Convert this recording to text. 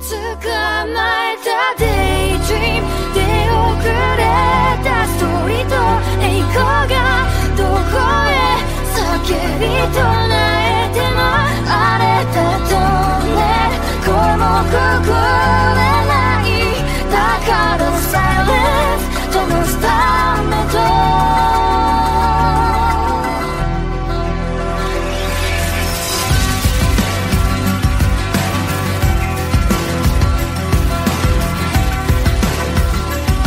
to come my